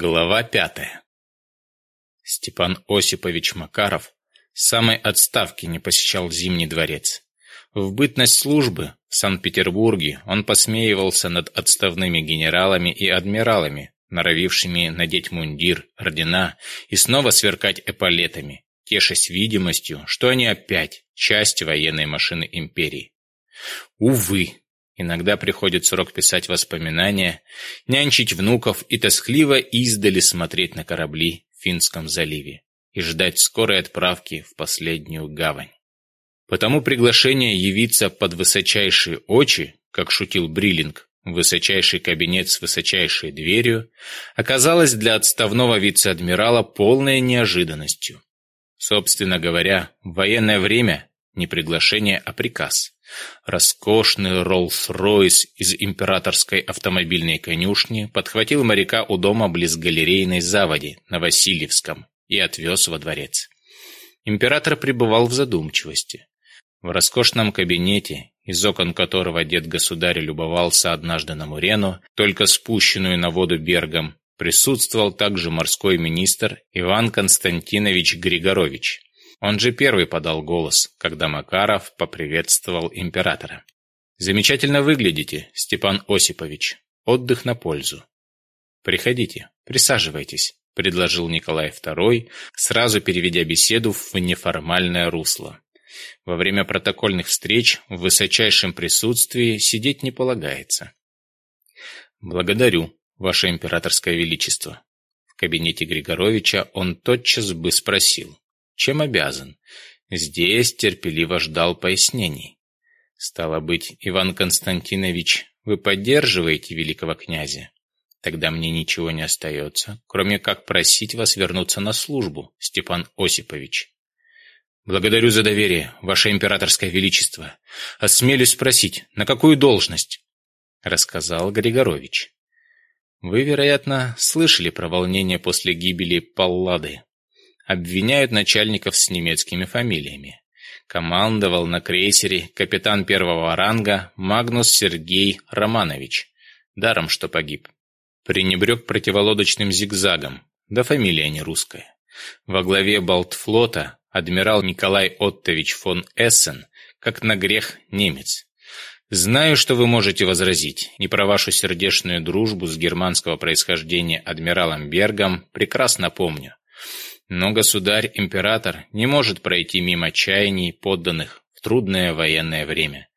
Глава пятая. Степан Осипович Макаров с самой отставки не посещал Зимний дворец. В бытность службы в Санкт-Петербурге он посмеивался над отставными генералами и адмиралами, норовившими надеть мундир, ордена и снова сверкать эполетами, тешась видимостью, что они опять часть военной машины империи. Увы, Иногда приходит срок писать воспоминания, нянчить внуков и тоскливо издали смотреть на корабли в Финском заливе и ждать скорой отправки в последнюю гавань. Потому приглашение явиться под высочайшие очи, как шутил Бриллинг, высочайший кабинет с высочайшей дверью, оказалось для отставного вице-адмирала полной неожиданностью. Собственно говоря, в военное время не приглашение, а приказ. Роскошный Роллс-Ройс из императорской автомобильной конюшни подхватил моряка у дома близ галерейной заводи на Васильевском и отвез во дворец. Император пребывал в задумчивости. В роскошном кабинете, из окон которого дед государь любовался однажды на Мурену, только спущенную на воду Бергом, присутствовал также морской министр Иван Константинович Григорович. Он же первый подал голос, когда Макаров поприветствовал императора. «Замечательно выглядите, Степан Осипович. Отдых на пользу». «Приходите, присаживайтесь», — предложил Николай II, сразу переведя беседу в неформальное русло. Во время протокольных встреч в высочайшем присутствии сидеть не полагается. «Благодарю, Ваше Императорское Величество». В кабинете Григоровича он тотчас бы спросил чем обязан. Здесь терпеливо ждал пояснений. Стало быть, Иван Константинович, вы поддерживаете великого князя? Тогда мне ничего не остается, кроме как просить вас вернуться на службу, Степан Осипович. Благодарю за доверие, ваше императорское величество. Осмелюсь спросить, на какую должность? Рассказал Григорович. Вы, вероятно, слышали про волнение после гибели Паллады обвиняют начальников с немецкими фамилиями. Командовал на крейсере капитан первого ранга Магнус Сергей Романович. Даром, что погиб. Пренебрег противолодочным зигзагом, да фамилия не русская. Во главе Балтфлота адмирал Николай Оттович фон Эссен, как на грех немец. Знаю, что вы можете возразить, не про вашу сердечную дружбу с германского происхождения адмиралом Бергом прекрасно помню. Но государь-император не может пройти мимо чаяний подданных в трудное военное время.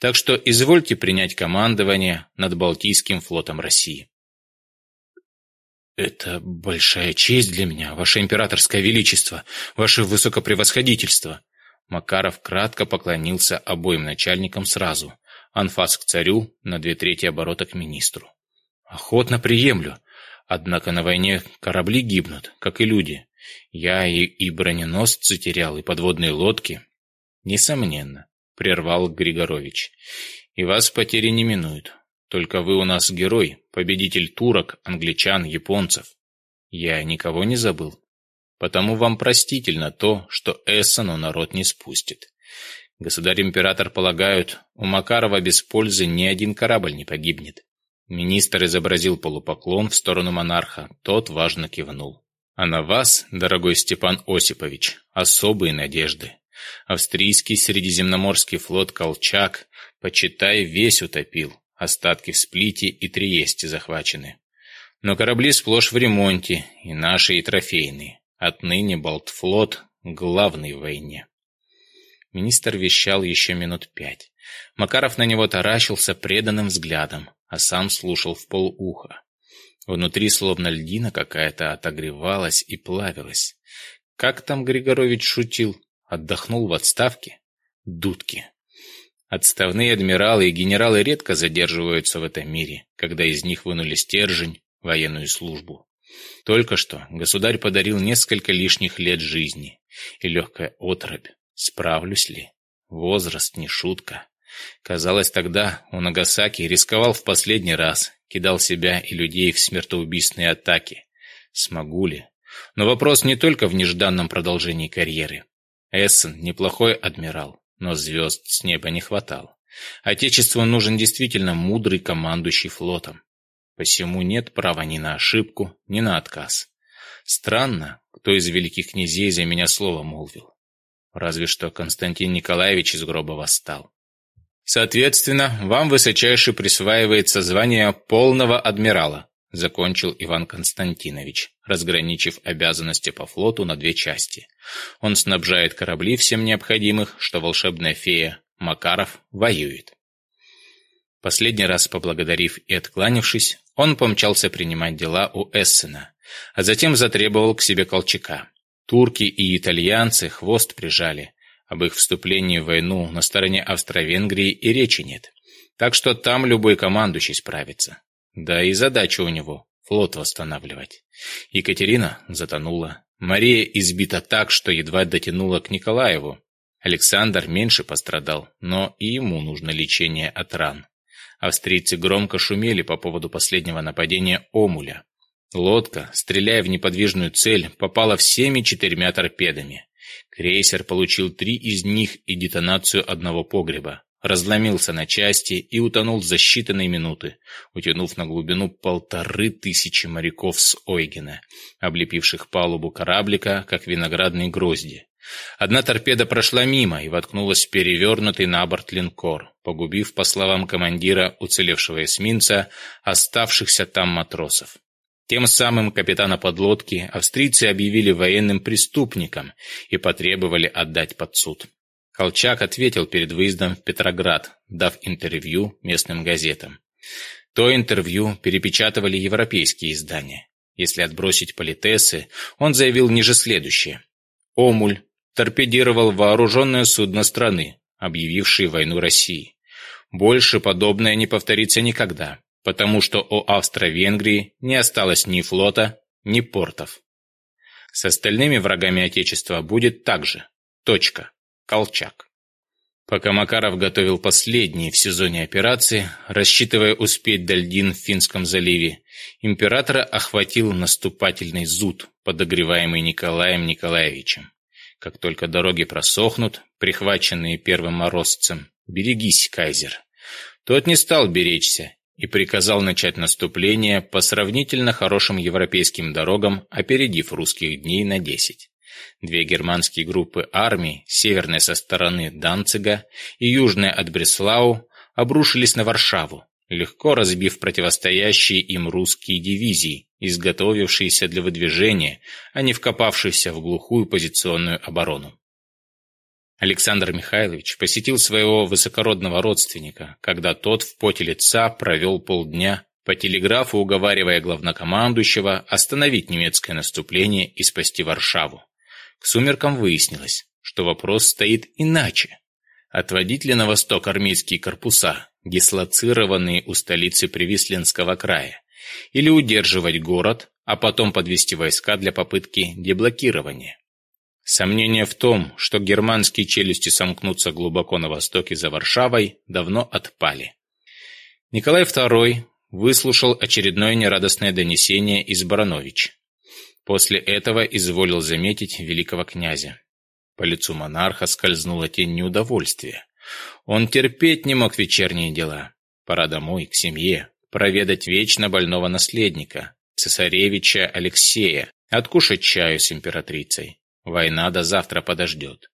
Так что извольте принять командование над Балтийским флотом России. «Это большая честь для меня, ваше императорское величество, ваше высокопревосходительство!» Макаров кратко поклонился обоим начальникам сразу. Анфас к царю, на две трети оборота к министру. «Охотно приемлю. Однако на войне корабли гибнут, как и люди. Я и, и броненосцы терял, и подводные лодки. Несомненно, прервал Григорович. И вас потери не минуют. Только вы у нас герой, победитель турок, англичан, японцев. Я никого не забыл. Потому вам простительно то, что Эссену народ не спустит. Государь-император полагают, у Макарова без пользы ни один корабль не погибнет. Министр изобразил полупоклон в сторону монарха, тот важно кивнул. А на вас, дорогой Степан Осипович, особые надежды. Австрийский Средиземноморский флот «Колчак», почитай, весь утопил. Остатки в Сплите и Триесте захвачены. Но корабли сплошь в ремонте, и наши, и трофейные. Отныне Балтфлот — главный в войне. Министр вещал еще минут пять. Макаров на него таращился преданным взглядом, а сам слушал в полуха. Внутри словно льдина какая-то отогревалась и плавилась. Как там Григорович шутил? Отдохнул в отставке? Дудки. Отставные адмиралы и генералы редко задерживаются в этом мире, когда из них вынули стержень, военную службу. Только что государь подарил несколько лишних лет жизни и легкая отрыбь. Справлюсь ли? Возраст не шутка. Казалось, тогда у Нагасаки рисковал в последний раз, кидал себя и людей в смертоубийственные атаки. Смогу ли? Но вопрос не только в нежданном продолжении карьеры. Эссен – неплохой адмирал, но звезд с неба не хватало. Отечеству нужен действительно мудрый командующий флотом. Посему нет права ни на ошибку, ни на отказ. Странно, кто из великих князей за меня слово молвил. Разве что Константин Николаевич из гроба восстал. Соответственно, вам высочайше присваивается звание полного адмирала, закончил Иван Константинович, разграничив обязанности по флоту на две части. Он снабжает корабли всем необходимых, что волшебная фея Макаров воюет. Последний раз поблагодарив и откланившись, он помчался принимать дела у Эссена, а затем затребовал к себе Колчака. Турки и итальянцы хвост прижали, об их вступлении в войну на стороне Австро-Венгрии и речи нет. Так что там любой командующий справится. Да и задача у него – флот восстанавливать. Екатерина затонула. Мария избита так, что едва дотянула к Николаеву. Александр меньше пострадал, но и ему нужно лечение от ран. Австрийцы громко шумели по поводу последнего нападения Омуля. Лодка, стреляя в неподвижную цель, попала всеми четырьмя торпедами. Крейсер получил три из них и детонацию одного погреба. Разломился на части и утонул за считанные минуты, утянув на глубину полторы тысячи моряков с Ойгена, облепивших палубу кораблика, как виноградные грозди. Одна торпеда прошла мимо и воткнулась в перевернутый на борт линкор, погубив, по словам командира уцелевшего эсминца, оставшихся там матросов. Тем самым капитана подлодки австрийцы объявили военным преступником и потребовали отдать под суд. Колчак ответил перед выездом в Петроград, дав интервью местным газетам. То интервью перепечатывали европейские издания. Если отбросить политесы, он заявил ниже следующее. «Омуль торпедировал вооруженное судно страны, объявившее войну России. Больше подобное не повторится никогда потому что у Австро-Венгрии не осталось ни флота, ни портов. С остальными врагами Отечества будет так же. Точка. Колчак. Пока Макаров готовил последние в сезоне операции, рассчитывая успеть до льдин в Финском заливе, императора охватил наступательный зуд, подогреваемый Николаем Николаевичем. Как только дороги просохнут, прихваченные первым морозцем, берегись, кайзер. Тот не стал беречься и приказал начать наступление по сравнительно хорошим европейским дорогам, опередив русских дней на 10. Две германские группы армий, северная со стороны Данцига и южная от Бреслау, обрушились на Варшаву, легко разбив противостоящие им русские дивизии, изготовившиеся для выдвижения, а не вкопавшиеся в глухую позиционную оборону. Александр Михайлович посетил своего высокородного родственника, когда тот в поте лица провел полдня по телеграфу, уговаривая главнокомандующего остановить немецкое наступление и спасти Варшаву. К сумеркам выяснилось, что вопрос стоит иначе. Отводить ли на восток армейские корпуса, дислоцированные у столицы Привисленского края, или удерживать город, а потом подвести войска для попытки деблокирования? Сомнения в том, что германские челюсти сомкнутся глубоко на востоке за Варшавой, давно отпали. Николай II выслушал очередное нерадостное донесение из Баранович. После этого изволил заметить великого князя. По лицу монарха скользнула тень неудовольствия. Он терпеть не мог вечерние дела. Пора домой, к семье, проведать вечно больного наследника, цесаревича Алексея, откушать чаю с императрицей. Война до завтра подождет.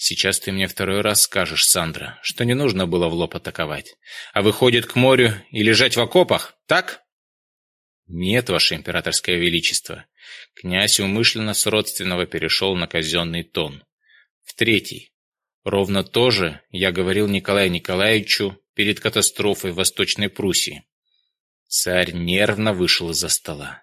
Сейчас ты мне второй раз скажешь, Сандра, что не нужно было в лоб атаковать, а выходит к морю и лежать в окопах, так? Нет, ваше императорское величество. Князь умышленно с родственного перешел на казенный тон. В третий. Ровно то же я говорил Николаю Николаевичу перед катастрофой в Восточной Пруссии. Царь нервно вышел из-за стола.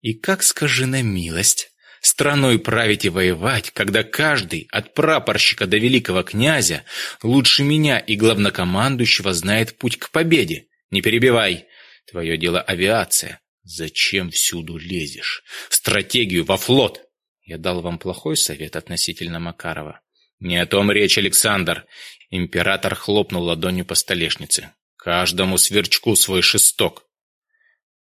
И как, скажи на милость, Страной править и воевать, когда каждый, от прапорщика до великого князя, лучше меня и главнокомандующего знает путь к победе. Не перебивай. Твое дело авиация. Зачем всюду лезешь? В Стратегию во флот. Я дал вам плохой совет относительно Макарова. Не о том речь, Александр. Император хлопнул ладонью по столешнице. Каждому сверчку свой шесток.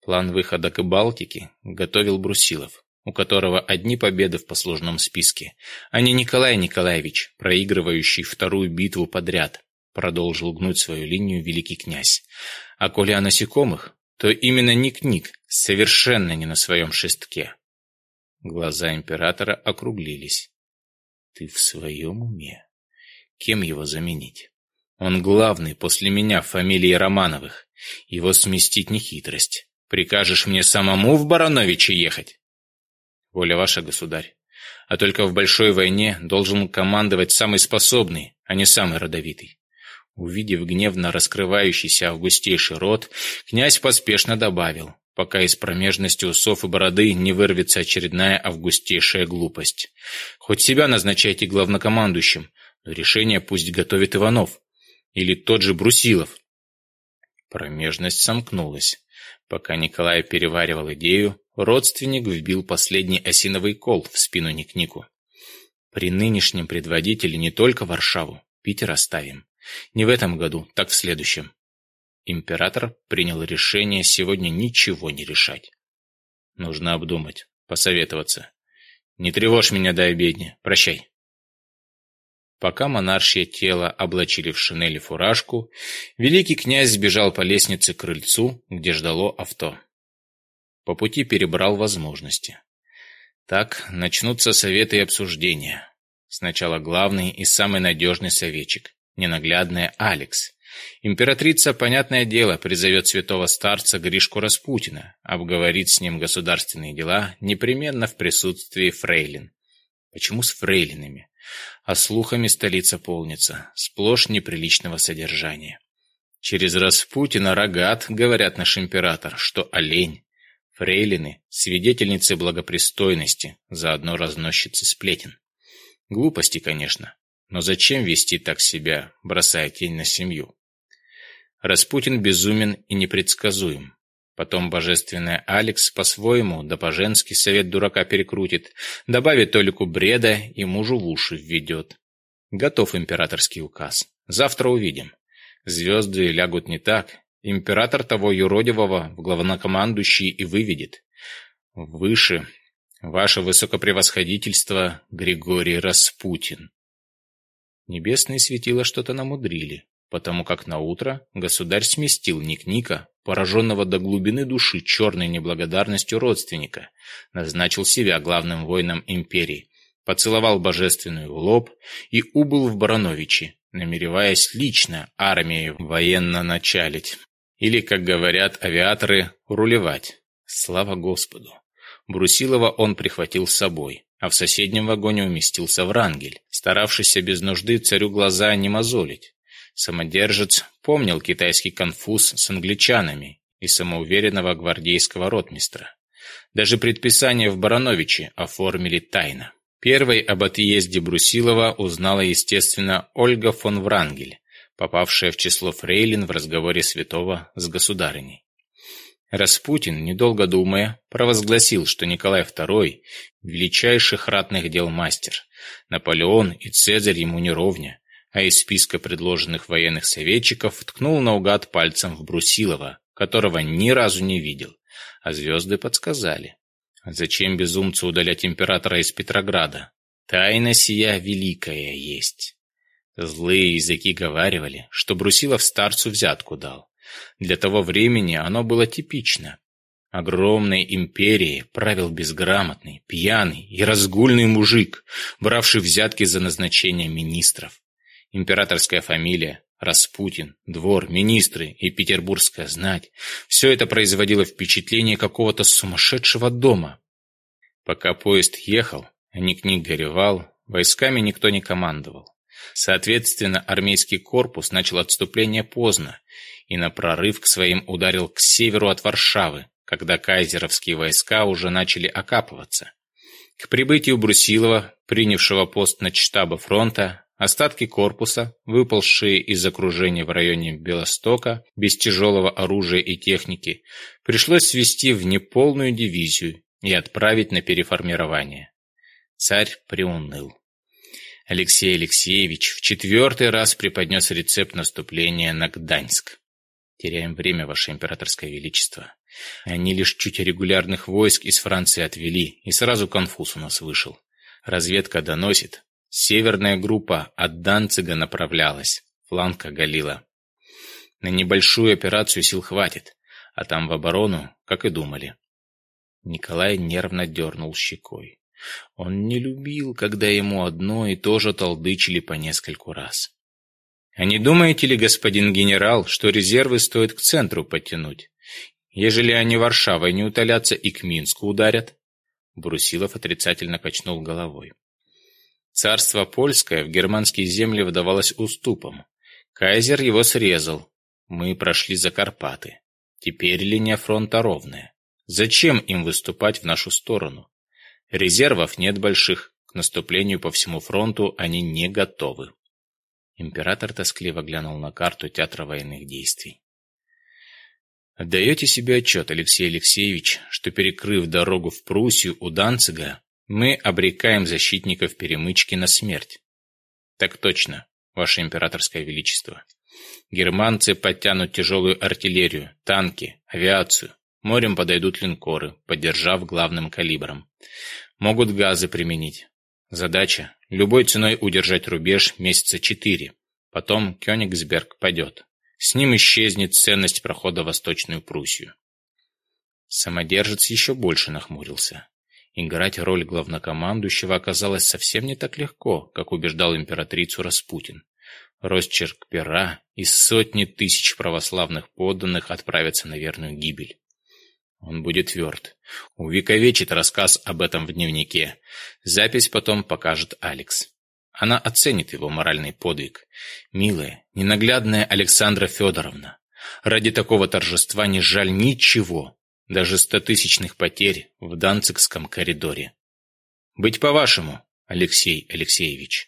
План выхода к Балтике готовил Брусилов у которого одни победы в послужном списке, а не Николай Николаевич, проигрывающий вторую битву подряд, продолжил гнуть свою линию великий князь. А коли о насекомых, то именно Ник-Ник совершенно не на своем шестке. Глаза императора округлились. Ты в своем уме? Кем его заменить? Он главный после меня в фамилии Романовых. Его сместить не хитрость. Прикажешь мне самому в Барановичи ехать? воля ваша, государь. А только в большой войне должен командовать самый способный, а не самый родовитый. Увидев гневно раскрывающийся августейший рот, князь поспешно добавил, пока из промежности усов и бороды не вырвется очередная августейшая глупость. Хоть себя назначайте главнокомандующим, но решение пусть готовит Иванов. Или тот же Брусилов. Промежность сомкнулась. Пока Николай переваривал идею, родственник вбил последний осиновый кол в спину Никнику. При нынешнем предводителе не только Варшаву, Питер оставим. Не в этом году, так в следующем. Император принял решение сегодня ничего не решать. Нужно обдумать, посоветоваться. Не тревожь меня до обедни, прощай. Пока монаршее тело облачили в шинель и фуражку, великий князь сбежал по лестнице к крыльцу, где ждало авто. По пути перебрал возможности. Так начнутся советы и обсуждения. Сначала главный и самый надежный советчик, ненаглядная Алекс. Императрица, понятное дело, призовет святого старца Гришку Распутина, обговорит с ним государственные дела непременно в присутствии фрейлин. Почему с фрейлинами? а слухами столица полнится, сплошь неприличного содержания. Через Распутина рогат, говорят наш император, что олень, фрейлины, свидетельницы благопристойности, заодно разносчицы сплетен. Глупости, конечно, но зачем вести так себя, бросая тень на семью? Распутин безумен и непредсказуем. Потом божественная Алекс по-своему, да по-женски совет дурака перекрутит, добавит Толику бреда и мужу в уши введет. Готов императорский указ. Завтра увидим. Звезды лягут не так. Император того юродивого в главнокомандующий и выведет. Выше, ваше высокопревосходительство, Григорий Распутин. Небесные светила что-то намудрили потому как на утро государь сместил Ник-Ника, пораженного до глубины души черной неблагодарностью родственника, назначил себя главным воином империи, поцеловал божественную в лоб и убыл в Барановичи, намереваясь лично армией военно началить. Или, как говорят авиаторы, рулевать. Слава Господу! Брусилова он прихватил с собой, а в соседнем вагоне уместился Врангель, старавшийся без нужды царю глаза не мозолить. Самодержец помнил китайский конфуз с англичанами и самоуверенного гвардейского ротмистра. Даже предписание в Барановиче оформили тайно. Первой об отъезде Брусилова узнала, естественно, Ольга фон Врангель, попавшая в число фрейлин в разговоре святого с государыней. Распутин, недолго думая, провозгласил, что Николай II – величайших ратных дел мастер, Наполеон и Цезарь ему не ровня, а из списка предложенных военных советчиков ткнул наугад пальцем в Брусилова, которого ни разу не видел, а звезды подсказали. Зачем безумцу удалять императора из Петрограда? Тайна сия великая есть. Злые языки говаривали, что Брусилов старцу взятку дал. Для того времени оно было типично. Огромной империей правил безграмотный, пьяный и разгульный мужик, бравший взятки за назначение министров. Императорская фамилия, Распутин, двор, министры и петербургская знать – все это производило впечатление какого-то сумасшедшего дома. Пока поезд ехал, Ник-Ник горевал, войсками никто не командовал. Соответственно, армейский корпус начал отступление поздно и на прорыв к своим ударил к северу от Варшавы, когда кайзеровские войска уже начали окапываться. К прибытию Брусилова, принявшего пост на штаба фронта, Остатки корпуса, выползшие из окружения в районе Белостока без тяжелого оружия и техники, пришлось свести в неполную дивизию и отправить на переформирование. Царь приуныл. Алексей Алексеевич в четвертый раз преподнес рецепт наступления на Гданьск. «Теряем время, Ваше Императорское Величество. Они лишь чуть регулярных войск из Франции отвели, и сразу конфуз у нас вышел. Разведка доносит, Северная группа от Данцига направлялась, фланг оголила. На небольшую операцию сил хватит, а там в оборону, как и думали. Николай нервно дернул щекой. Он не любил, когда ему одно и то же толдычили по нескольку раз. «А не думаете ли, господин генерал, что резервы стоит к центру подтянуть? Ежели они Варшавой не утолятся и к Минску ударят?» Брусилов отрицательно качнул головой. Царство Польское в германские земли выдавалось уступом. Кайзер его срезал. Мы прошли за Карпаты. Теперь линия фронта ровная. Зачем им выступать в нашу сторону? Резервов нет больших. К наступлению по всему фронту они не готовы. Император тоскливо глянул на карту театра военных действий. Отдаете себе отчет, Алексей Алексеевич, что, перекрыв дорогу в Пруссию у Данцига, мы обрекаем защитников перемычки на смерть. Так точно, Ваше Императорское Величество. Германцы подтянут тяжелую артиллерию, танки, авиацию. Морем подойдут линкоры, поддержав главным калибром. Могут газы применить. Задача – любой ценой удержать рубеж месяца четыре. Потом Кёнигсберг падет. С ним исчезнет ценность прохода в Восточную Пруссию. Самодержец еще больше нахмурился. Играть роль главнокомандующего оказалось совсем не так легко, как убеждал императрицу Распутин. Росчерк пера и сотни тысяч православных подданных отправится на верную гибель. Он будет тверд. Увековечит рассказ об этом в дневнике. Запись потом покажет Алекс. Она оценит его моральный подвиг. Милая, ненаглядная Александра Федоровна. Ради такого торжества не жаль ничего даже стотысячных потерь в Данцикском коридоре. «Быть по-вашему, Алексей Алексеевич».